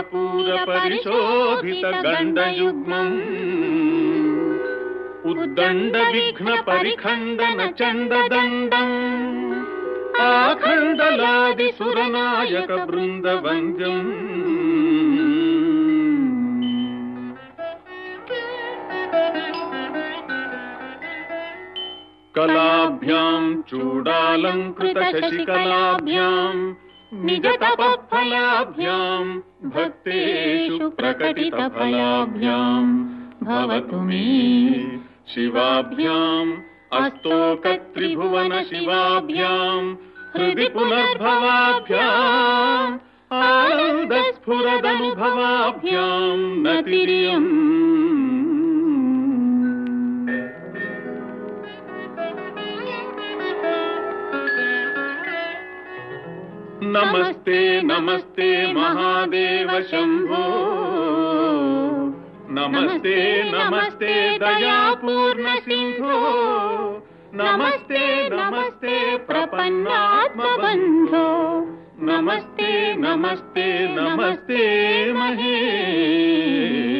सिन्दूरपूरपरिशोभितगण्डयुग्मम् उद्दण्डविघ्नपरिखण्डन चण्डदण्डम् आखण्डलादिसुरनायक बृन्दवन्द्यम् कलाभ्याम् चूडालङ्कृत शशिकलाभ्याम् निजतपफलाभ्याम् भक्तेषु प्रकटितफलाभ्याम् भवतु मे शिवाभ्याम् अस्तोकत्रिभुवन शिवाभ्याम् हृदि पुनर्भवाभ्याम् आनन्दस्फुरदनुभवाभ्याम् नतिरियम् नमस्ते नमस्ते महादेव शम्भो। नमस्ते नमस्ते दयापूर्ण सिंहो नमस्ते नमस्ते प्रपन्नात्मबन्धो। नमस्ते नमस्ते नमस्ते महेश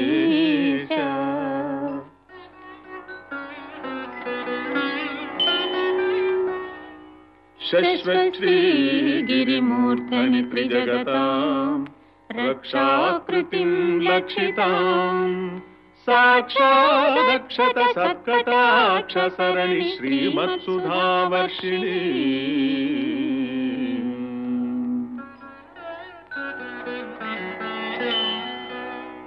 शश्वश्रीगिरिमूर्धनि त्रिजगताम् रक्षाकृतिम् लक्षिताम् साक्षादक्षत सत्कटाक्षसरणि श्रीमत्सुधावर्षिणी।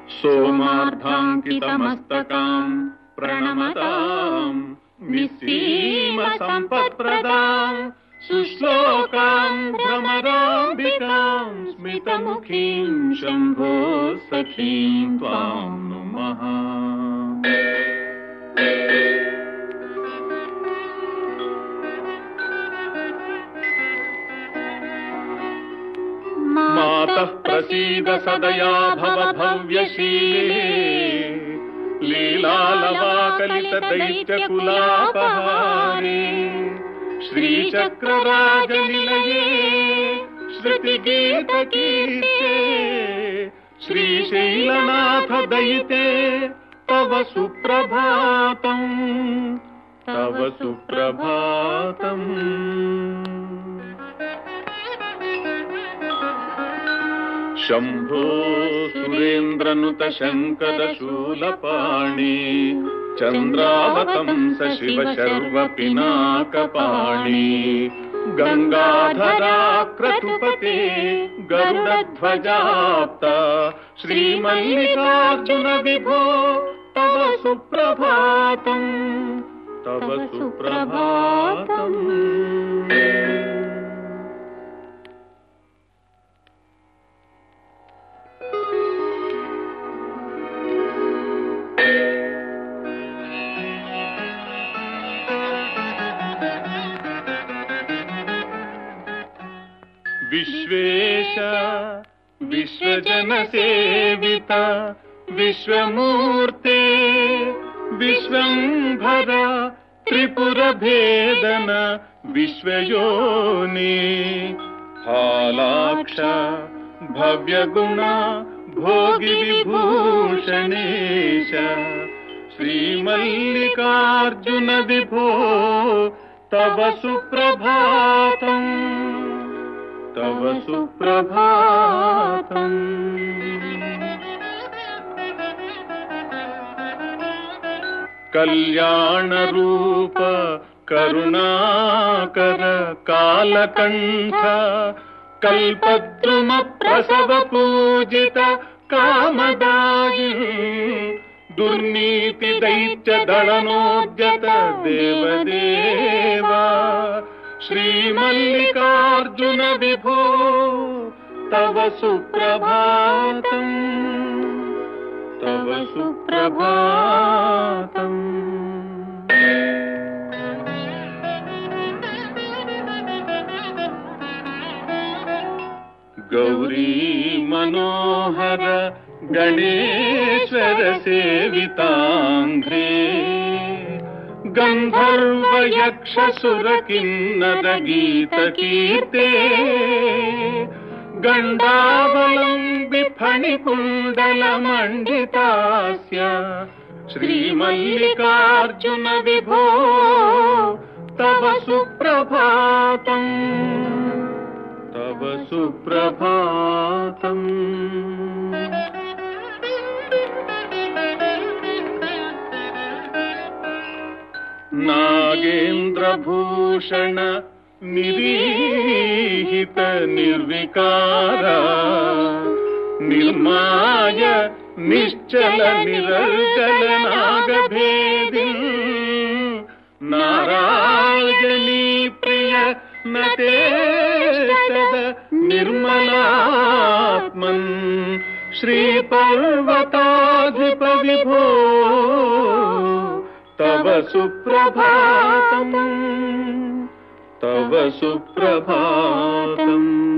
सोमार्धाङ्कितमस्तकाम् प्रणमताम् निःसीम सम्पत्प्रदाम् सुश्लोकाम् भ्रमराम्बिकाम् स्मितमुखीम् शम्भो सखीम् त्वाम् नुमः। मातः प्रसीद सदया भव भव्यशीले। लीलालवाकलितदैत्यकुलापहारे श्रीचक्रराजनिलये श्रुतिगीतकीर्ते श्रीशैलनाथ दयिते तव सुप्रभातम् तव सुप्रभातम् शम्भो सुरेन्द्रनुत शङ्करशूलपाणि चन्द्रावतंस शिव शर्वपिनाकपाणि गङ्गाधरा क्रतुपते गरुडध्वजाप्त श्रीमल्लिकार्जुन विभो तव सुप्रभातम्। तव सुप्रभातम् विश्वजनसेवित विश्वमूर्ते विश्वम्भर त्रिपुरभेदन विश्वयोनि। हालाक्ष भव्यगुण भोगि विभूषणेश श्रीमल्लिकार्जुन विभो तव सुप्रभातम् तव सुप्रभातम् कल्याणरूप करुणाकर कालकण्ठ कल्पद्रुमप्रसव पूजित कामदायि दुर्नीतिदैत्यदलनोद्यत देवदेवा श्रीमल्लिकार्जुन विभो तव सुप्रभातम्। तव सुप्रभातम्। गौरी मनोहर गणेश्वर सेविताङ्घ्रे गन्धर्व यक्ष सुर किन्नर गीत कीर्ते गण्डावलम्बि फणिकुण्डलमण्डितास्य श्रीमल्लिकार्जुन विभो तव सुप्रभातम्। तव सुप्रभातम् नागेन्द्रभूषण निरीहित निर्विकार निर्माय निश्चल निरर्जल नागभेदी नारायणी प्रिय नते निर्मलात्मन् श्रीपर्वताधिप विभो तव सुप्रभातम्। तव सुप्रभातम्।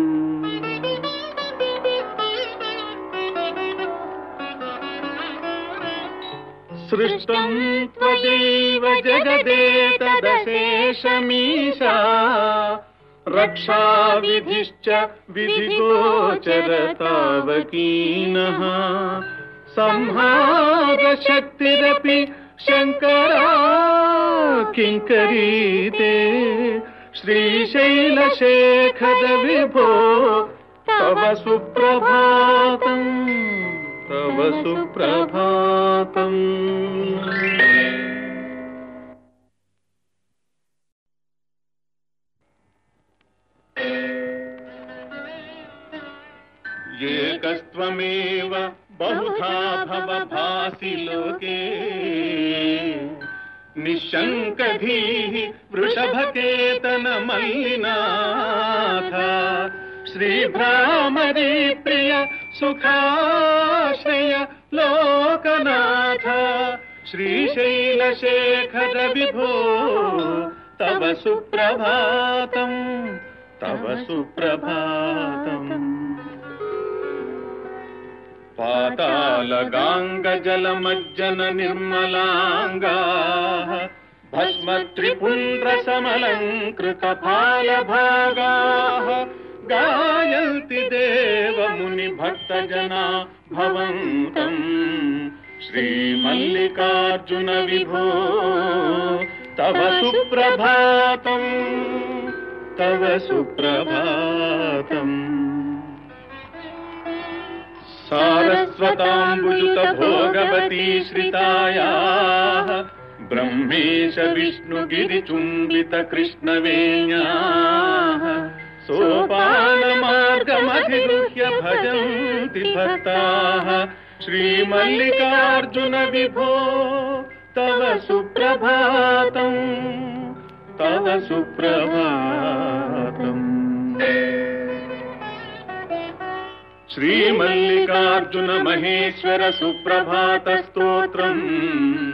सृष्टम् त्वदेव जगदेतदशेषमीशा रक्षाविधिश्च विधिगोचरतावकीनः संहारशक्तिरपि शङ्करा किङ्करीते श्रीशैलशेखर विभो तव सुप्रभातम् तव सुप्रभातम् एकस्त्वमेव बहुधा भवभासि लोके निःशङ्कधीः वृषभकेतनमल्लिनाथ श्रीभ्रामरी प्रिय सुखाश्रय लोकनाथ। श्रीशैलशेखर विभो तव सुप्रभातम् तव सुप्रभातम् पातालगाङ्गजलमज्जन निर्मलाङ्गाः भस्मत्रिपुण्ड्रसमलङ्कृतफालभागाः गायन्ति देवमुनिभक्तजना भवन्तम्। श्रीमल्लिकार्जुन विभो तव सुप्रभातम् तव सुप्रभातम् सारस्वताम्बुजुत भोगवती श्रितायाः ब्रह्मेश विष्णुगिरिचुम्बित कृष्णवेण्याः सोपानमार्गमधिगृह्य भजन्ति भक्ताः श्रीमल्लिकार्जुन विभो तव सुप्रभातम् तव सुप्रभातम् श्रीमल्लिकार्जुन महेश्वर सुप्रभात स्तोत्रम्।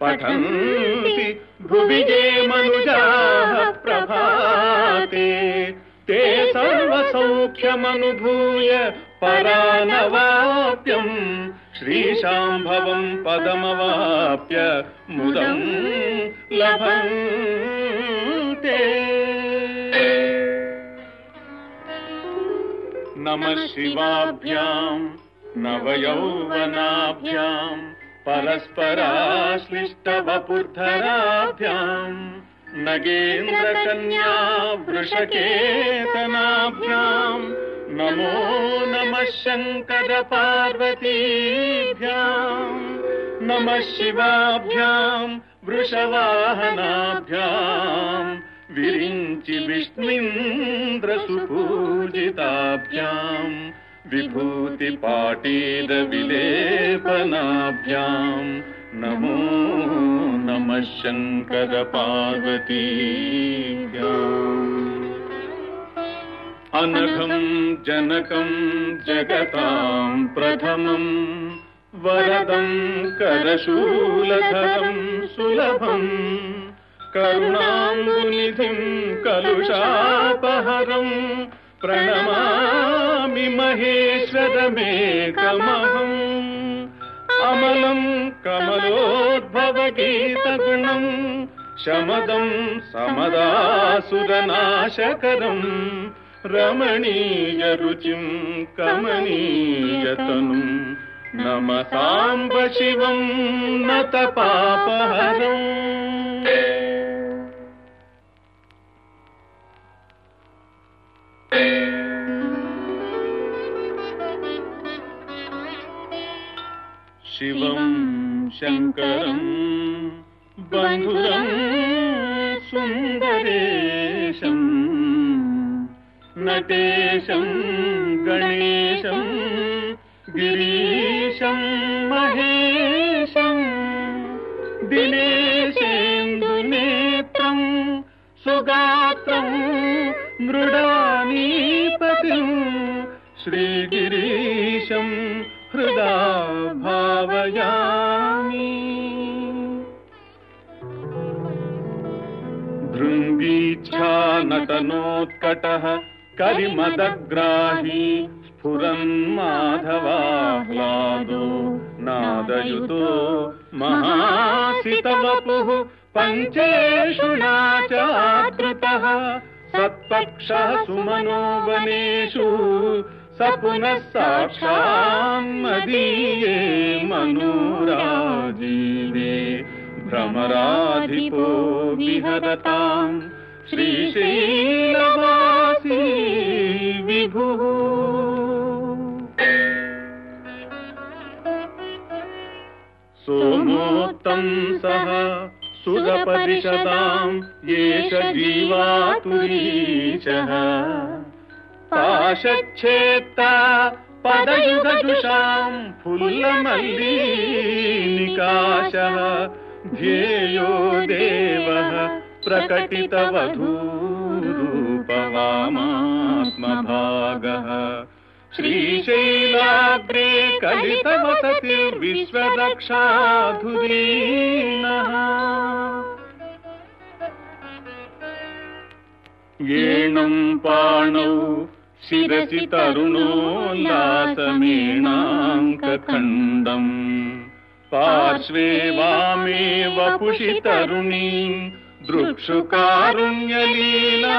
पठन्ति भुवि ये मनुजाः प्रभाते। ते सर्वसौख्यमनुभूय परानवाप्यम्। श्रीशाम्भवम् पदमवाप्य मुदम् लभन्ते नमः शिवाभ्याम् नवयौवनाभ्याम् परस्पराश्लिष्टवपुर्धराभ्याम् नगेन्द्रकन्या वृषकेतनाभ्याम् नमो नमः शङ्कर पार्वतीभ्याम् नमः शिवाभ्याम् वृषवाहनाभ्याम् विरिञ्चि विष्णुन्द्रसुपूजिताभ्याम् विभूतिपाटीरविलेपनाभ्याम् नमो नमः शङ्कर पार्वतीभ्याम् अनघम् जनकम् जगताम् प्रथमम् वरदम् करशूलधरम् सुलभम् करुणाम्बुनिधिम् कलुषापहरम् प्रणमामि महेश्वरमेकमहम्। अमलम् कमलोद्भवगीतगुणम् शमदम् समदासुरनाशकरम् रमणीयरुचिं कमनीयतनुम् नम साम्ब शिवं नत पापहरम् शिवं शङ्करम् बन्धुरम् सुन्दरेशम् नटेशं गणेशम् गिरीशं महेशम् दिनेशेन्दुनेत्रम् सुगात्रम् मृडानीपतिम् श्रीगिरीशं हृदा भावयामि। भृङ्गीच्छा नटनोत्कटः कलिमदग्राही स्फुरन्माधवाह्लादो नादयुतो महासितवपुः पञ्चेषु नाचादृतः सत्पक्षः सुमनो सपुन साक्षां मदीये मनुराजीवे भ्रमराधिपो विहरताम् श्रीशीलवासी विभुः। सोमोक्तम् सह सुरपरिषदाम् एष जीवातुरीशः पाशच्छेत्ता पदयुगजुषाम् फुल्लमल्लीनिकाशः ध्येयो देवः प्रकटितवधूरूपवामात्मभागः श्रीशैलाग्रे कलितवसतिर्विश्वरक्षाधुरीनः येणम् पाणौ शिरसि तरुणोल्लासमेणाङ्कखण्डम्। पार्श्वे वामे वपुषि तरुणीम् दृक्षुकारुण्यलीला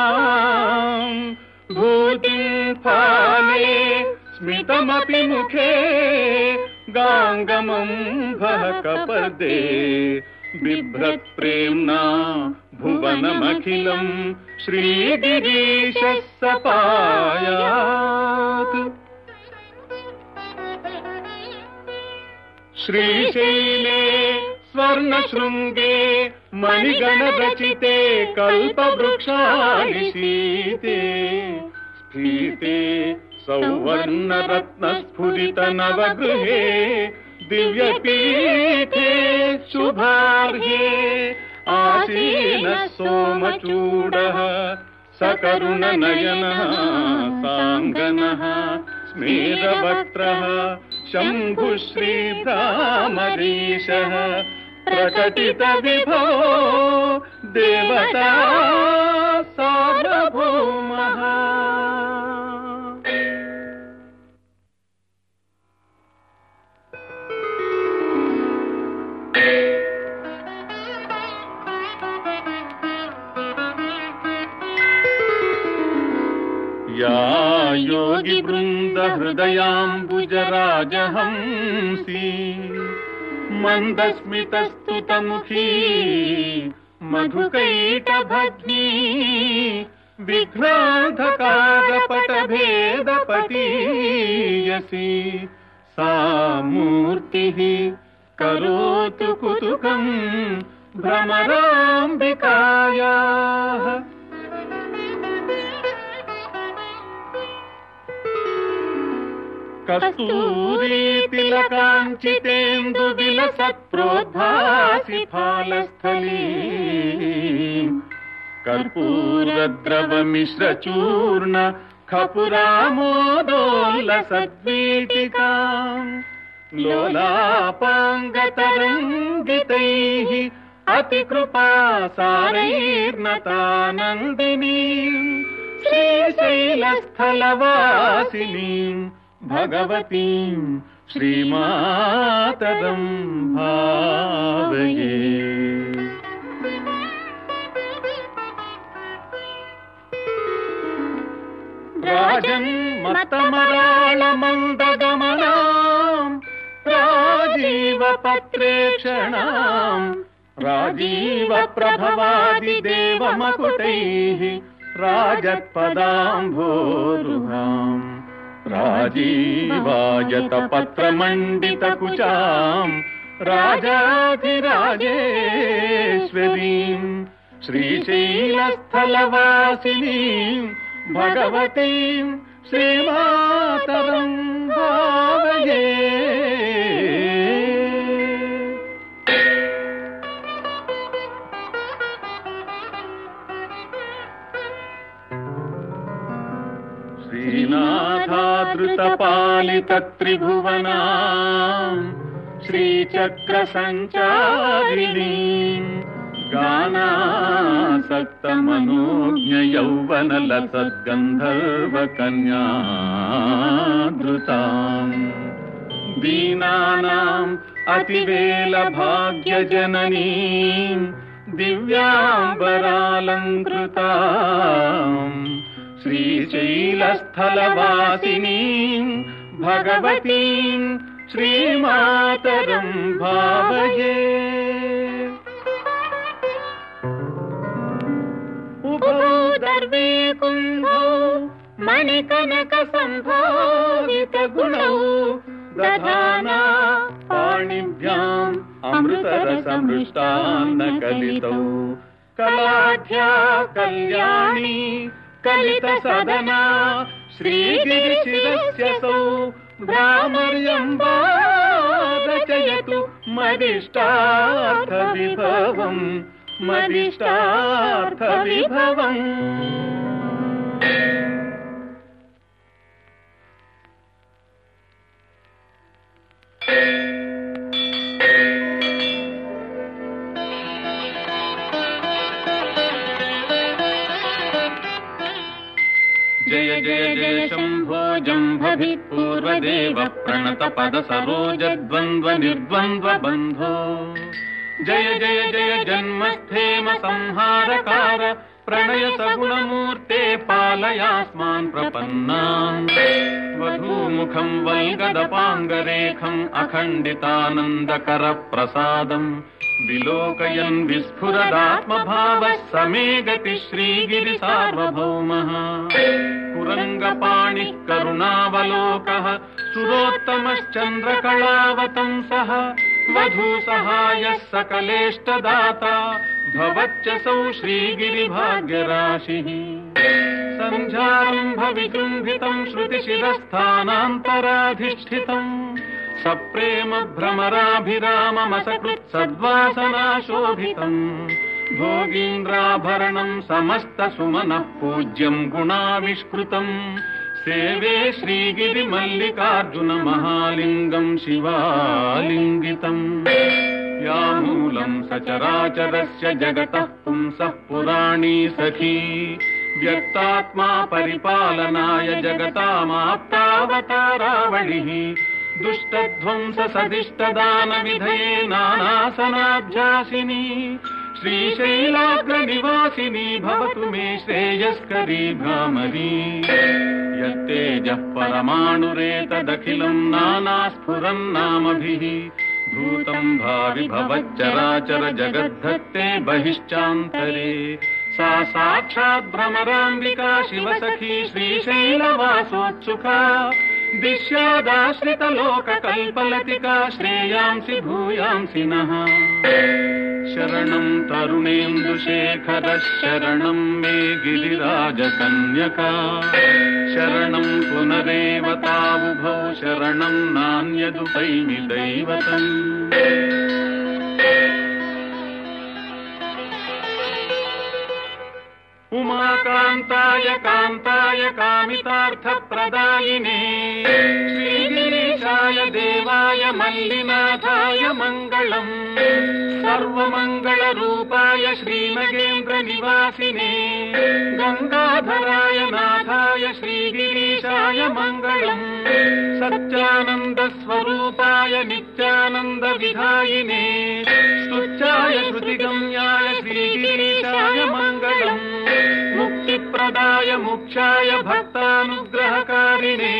भूतिम् फाले स्मितमपि मुखे गाङ्गमम् भः कपदे बिभ्रत्प्रेम्णा भुवनमखिलम् श्रीगिरीशः सपायात् श्रीशैले स्वर्णशृङ्गे मणिगणरचिते कल्पवृक्षानिशीते स्फीते सौवर्णरत्नस्फुरित नवगृहे दिव्यपीठे शुभार्ये आसीनः सोमचूडः सकरुणनयनः साङ्गनः स्मेरवक्त्रः शम्भुश्रीभ्रामरीशः प्रकटितविभो देवता सार्वभौमः योगिवृन्दहृदयाम्बुजराजहंसी मन्दस्मितस्तुतमुखी मधुकैटभग्नी विघ्नाधकारपटभेदपटीयसी सा मूर्तिः करोतु कुतुकम् भ्रमराम्बिकायाः कस्तूरीतिलकाञ्चितेन्दु विलसत्प्रोद्भासि फालस्थली कर्पूरद्रवमिश्रचूर्ण खपुरामोदोल्लसद्वीटिकाम् लोलापाङ्गतरङ्गितैः अतिकृपा सारैर्नतानन्दिनीम् श्रीशैलस्थलवासिनीम् भगवतीम् श्रीमातरम् भावये। राजन्मतमराळमन्दगमनाम् राजीवपत्रेक्षणाम् राजीवप्रभवादिदेवमकुटैः राजत्पदाम्भोरुहाम् राजीवायतपत्रमण्डितकुचाम् राजाधिराजेश्वरीम् श्रीशैलस्थलवासिनीम् भगवतीम् श्रीमातरम् भावये श्रीनाथादृतपालितत्रिभुवना श्रीचक्रसञ्चारिणी गानासक्तमनोज्ञयौवनलसद्गन्धर्वकन्याधृताम् दीनानाम् अतिवेलभाग्यजननीम् दिव्याम्बरालङ्कृताम् श्रीशैलस्थलवासिनीम् भगवतीम् श्रीमातरम् भावये। उभो दर्वे कुम्भो मणिकनकसम्भावितगुणौ दधाना पाणिभ्याम् अमृतरसमृष्टान्नकलितौ कलाढ्या कल्याणी कलितसदना श्रीगिरिशिरस्यसौ भ्रामर्यम्बा रचयतु मदिष्टार्थविभवम् मदिष्टार्थविभवम्। जय जम्भभिः पूर्वदेव प्रणतपद सरोजद्वन्द्व निर्द्वन्द्व बन्धो। जय जय जय जन्मस्थेम संहारकार प्रणय सगुणमूर्ते पालयास्मान् प्रपन्नान्। वधूमुखम् वैगदपाङ्गरेखम् अखण्डितानन्दकर प्रसादम् विलोकयन् विस्फुरदात्मभावः समे गति श्रीगिरिसार्वभौमः। कुरङ्गपाणिः करुणावलोकः सुरोत्तमश्चन्द्रकलावतंसः वधूसहायः सकलेष्टदाता भवत्यसौ श्रीगिरिभाग्यराशिः। विजृम्भितम् श्रुतिशिरस्थानान्तराधिष्ठितम् सप्रेम भ्रमराभिराममसकृत् सद्वासनाशोभितम् भोगीन्द्राभरणम् समस्तसुमनः पूज्यम् गुणाविष्कृतम् सेवे श्रीगिरिमल्लिकार्जुन महालिङ्गम् शिवालिङ्गितम्। यामूलम् सचराचरस्य जगतः पुंसः पुराणी सखी। व्यक्तात्मा परिपालनाय जगतामाप्तावतारावणिः दुष्टध्वंस सदिष्टदानविधये नानासनाभ्यासिनी श्रीशैलाग्रनिवासिनी भवतु मे श्रेयस्करी भ्रामरी यत्तेजः परमाणुरेतदखिलम् नानास्फुरन्नामभिः भूतम् भावि भवच्चराचर जगद्धत्ते बहिश्चान्तरे। साक्षात् भ्रमराम्बिका शिवसखी श्रीशैलवासोत्सुका दिश्यादाश्रितलोककल्पलतिका श्रेयांसि भूयांसि नः। शरणम् तरुणेन्दुशेखरः शरणम् मे गिरिराजकन्यका। शरणम् पुनरेव शरणम् नान्यदुपैमि दैवतम् उमाकान्ताय कान्ताय कामितार्थप्रदायिने। श्रीगिरीशाय देवाय मल्लिनाथाय मङ्गलम्। सर्वमङ्गलरूपाय श्रीनगेन्द्रनिवासिने गङ्गाधराय नाथाय श्रीगिरीशाय मङ्गलम्। सच्चानन्दस्वरूपाय नित्यानन्दविधायिने। स्तुत्याय श्रुतिगम्याय श्रीगिरीशाय मङ्गलम् वरदाय मुख्याय भक्तानुग्रहकारिणे।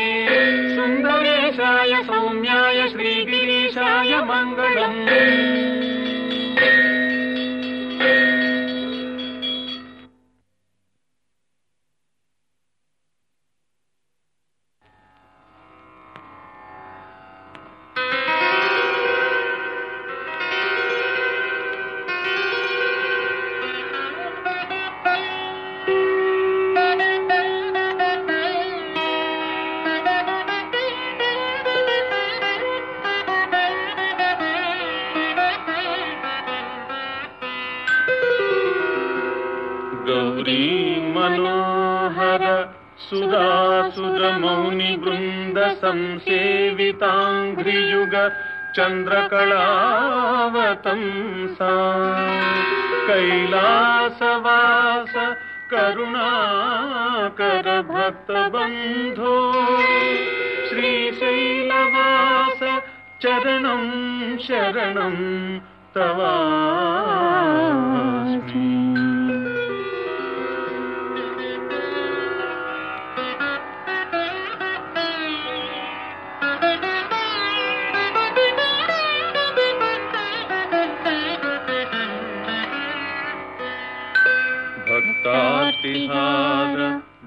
सुन्दरेशाय सौम्याय श्रीगिरीशाय मङ्गलम् चन्द्रकलावतंसा कैलासवास करुणाकर भक्तबन्धो श्रीशैलवास चरणं शरणं तवास्मि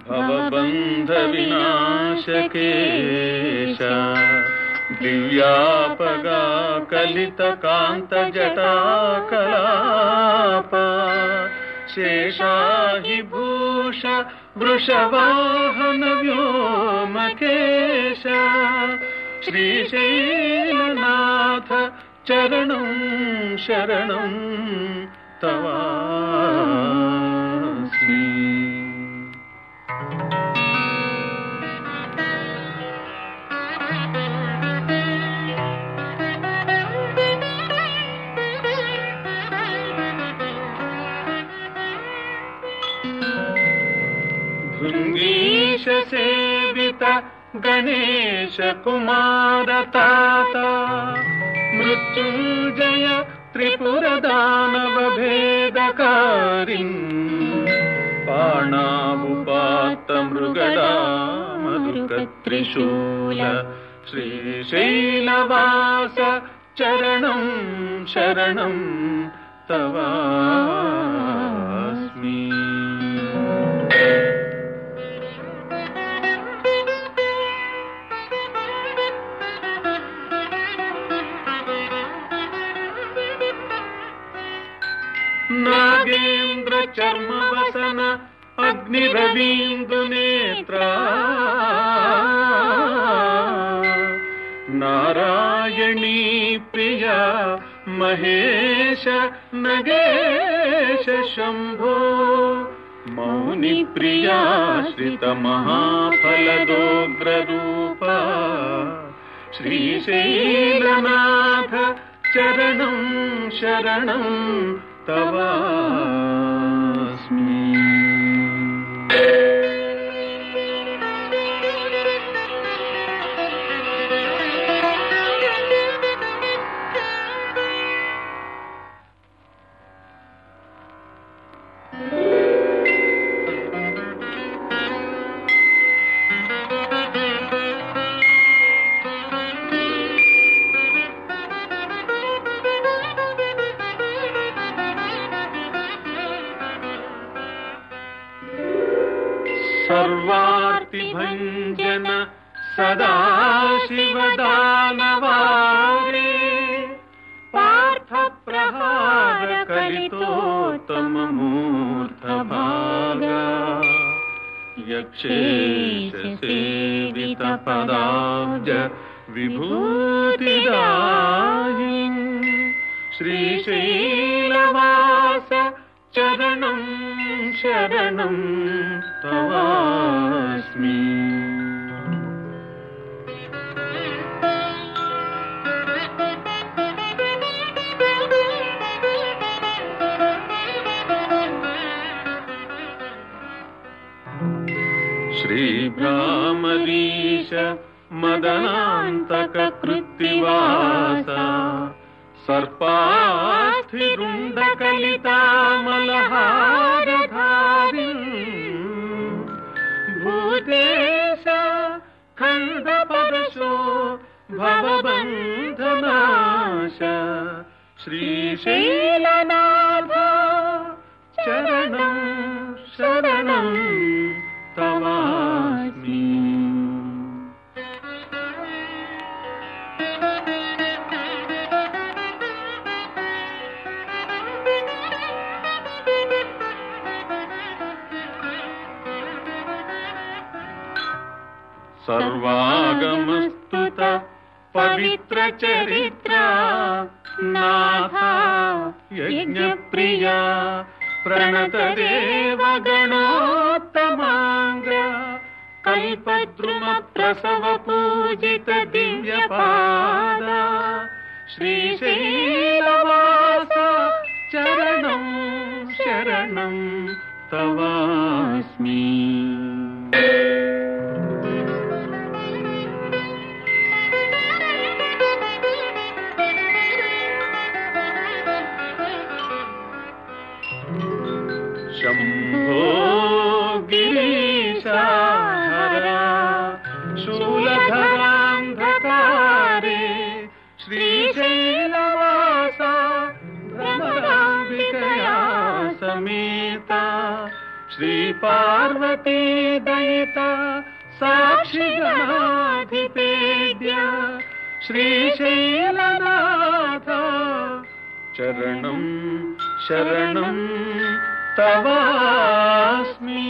भवबन्धविनाशकेश। दिव्यापगा कलितकान्तजटाकलाप शेषाहि भूष वृषवाहन व्योमकेश श्रीशैलनाथ चरणं शरणं तवास्मि गणेश कुमार तात मृत्युञ्जय पाणावुपात मृगडा मधुकत्रिशूल श्रीशैलवास चरणं शरणं तवास्मि चर्मवसन अग्निरवीन्दुनेत्रा। नारायणी प्रिया महेश नगेश शम्भो। मौनि प्रिया श्रीशैलनाथ चरणं शरणं तवास्मि सर्वार्तिभञ्जन सदा शिवदानवारे। पार्थप्रहार कलितोत्तममूर्धभागा यक्षेश सेवित पदाब्ज विभूतिदायि श्रीशैलवास चरणं शरणं तवास्मि श्रीभ्रामरीश मदनान्तककृत्तिवास सर्पास्थिरुण्डकलितामलहारधारी श्रीशैलनाथ शरणं शरणं तवास्मि सर्वागमस्तुत पवित्रचरित्रा नाथा यज्ञप्रिया प्रणतदेव गणोत्तमाङ्ग कल्पद्रुमप्रसव पूजित शरणं तवास्मि शम्भो गिरीशाहरा शूलधरान्धकारे श्रीशैलवासा भ्रमराम्बिकया समेता श्रीपार्वती दयिता साक्षिगणाधिपेद्य श्रीशैलनाथ। चरणं शरणं तवास्मि